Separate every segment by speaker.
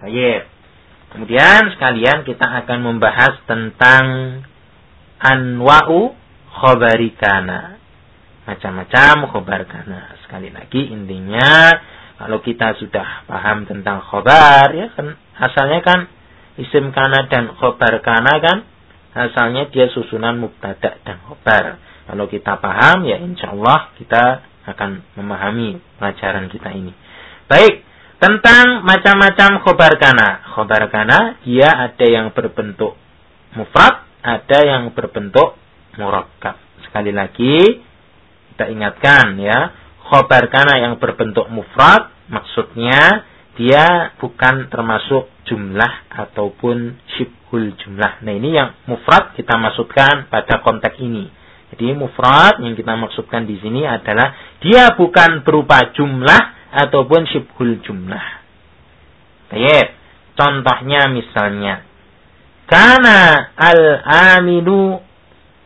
Speaker 1: Baik. Kemudian sekalian kita akan membahas tentang anwa'u khobarikana. Macam-macam khobar kana. Sekali lagi intinya kalau kita sudah paham tentang khobar ya kan asalnya kan isim kana dan khobar kana kan asalnya dia susunan mubtada dan khobar. Kalau kita paham ya insya Allah kita akan memahami pelajaran kita ini. Baik, tentang macam-macam khobar kana. Khobar kana dia ada yang berbentuk mufrad, ada yang berbentuk murakkab. Sekali lagi kita ingatkan ya, khobar kana yang berbentuk mufrad maksudnya dia bukan termasuk jumlah ataupun syibhul jumlah. Nah ini yang mufrad kita masukkan pada konteks ini. Jadi mufrad yang kita maksudkan di sini adalah dia bukan berupa jumlah ataupun syibhul jumlah. Baik. Contohnya misalnya karena al-amilu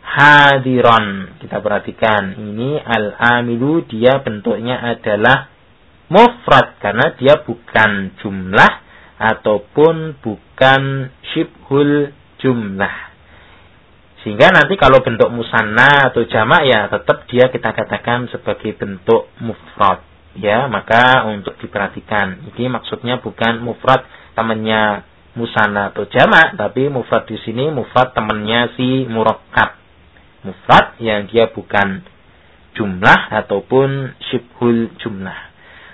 Speaker 1: hadiron. Kita perhatikan ini al-amilu dia bentuknya adalah mufrad karena dia bukan jumlah ataupun bukan syibhul jumlah. Sehingga nanti kalau bentuk musanna atau jamak ya tetap dia kita katakan sebagai bentuk mufrad. Ya, maka untuk diperhatikan. Ini maksudnya bukan mufrad temannya musana atau jamak, tapi mufrad di sini mufrad temannya si murakkab. Mufrad yang dia bukan jumlah ataupun syibhul jumlah.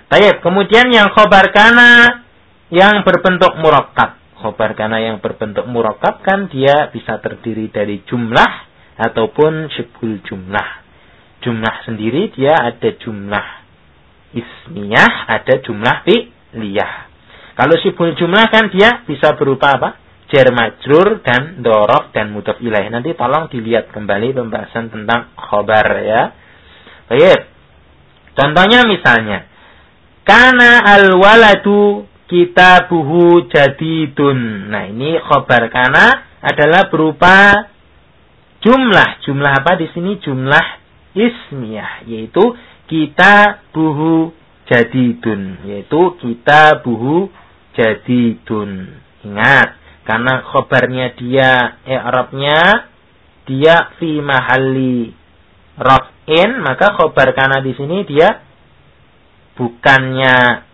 Speaker 1: Baik, kemudian yang khobar kana yang berbentuk murakkab. Khobar kana yang berbentuk murakkab kan dia bisa terdiri dari jumlah ataupun syibhul jumlah. Jumlah sendiri dia ada jumlah ismiyah, ada jumlah fi'liyah. Kalau sibul jumlah kan dia bisa berupa apa? Jar majrur dan dorof dan mudhof ilaih. Nanti tolong dilihat kembali pembahasan tentang khobar ya. Baik. Contohnya misalnya. Karena al-waladu kitabuhu jadidun. Nah ini khobar kana adalah berupa jumlah. Jumlah apa di sini? Jumlah ismiyah. Yaitu kita buhu jadidun. Yaitu kita buhu jadi dun. Ingat, karena khobarnya dia i'rabnya dia fi mahalli raf'in, maka khobar karena di sini dia bukannya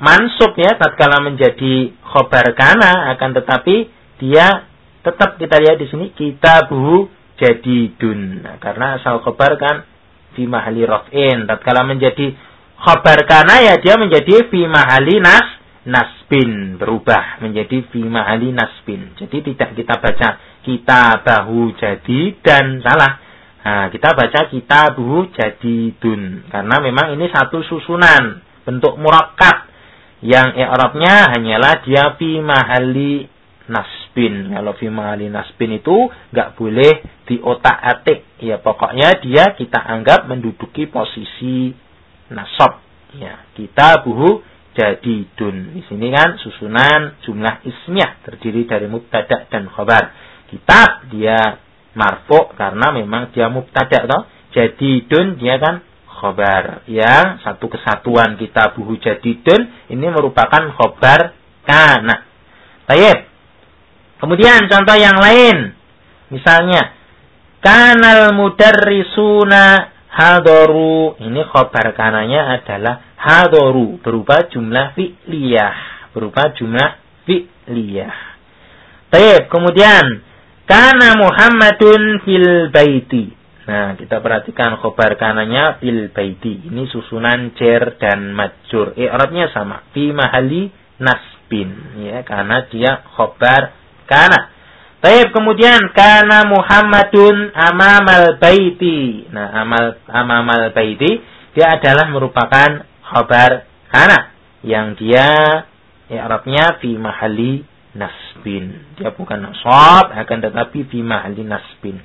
Speaker 1: mansub ya tatkala menjadi khobar kana akan tetapi dia tetap kita lihat di sini kita buhu jadi dun nah, karena asal khobar kan fi mahali raf'in tatkala menjadi khobar kana ya dia menjadi fi mahali nas nasbin berubah menjadi fi ma'ali nasbin. Jadi tidak kita baca kita bahu jadi dan salah. Nah, kita baca kita buhu jadi dun karena memang ini satu susunan bentuk murakkab yang i'rabnya hanyalah dia fi mahali nasbin. Kalau fi mahali nasbin itu nggak boleh di otak atik. Ya pokoknya dia kita anggap menduduki posisi nasab. Ya, kita buhu jadi dun. Di sini kan susunan jumlah ismiyah terdiri dari mubtada dan khabar. Kitab dia marfu karena memang dia mubtada toh. Jadi dun dia kan khabar. Yang satu kesatuan kita buhu jadi dun ini merupakan khabar kana. Baik. Kemudian contoh yang lain. Misalnya kanal mudarrisuna hadoru. Ini khabar kananya adalah hadoru berupa jumlah fi'liyah berupa jumlah fi'liyah. Baik, kemudian kana Muhammadun fil baiti. Nah, kita perhatikan khobar kananya fil baiti. Ini susunan cer dan majur. I'rabnya sama. Fi mahali nasbin. Ya, karena dia khobar kana. Baik, kemudian kana Muhammadun amamal baiti. Nah, amal amamal baiti dia adalah merupakan khabar kana yang dia i'rabnya fi mahali nasbin. Dia bukan nasab akan tetapi fi mahali nasbin.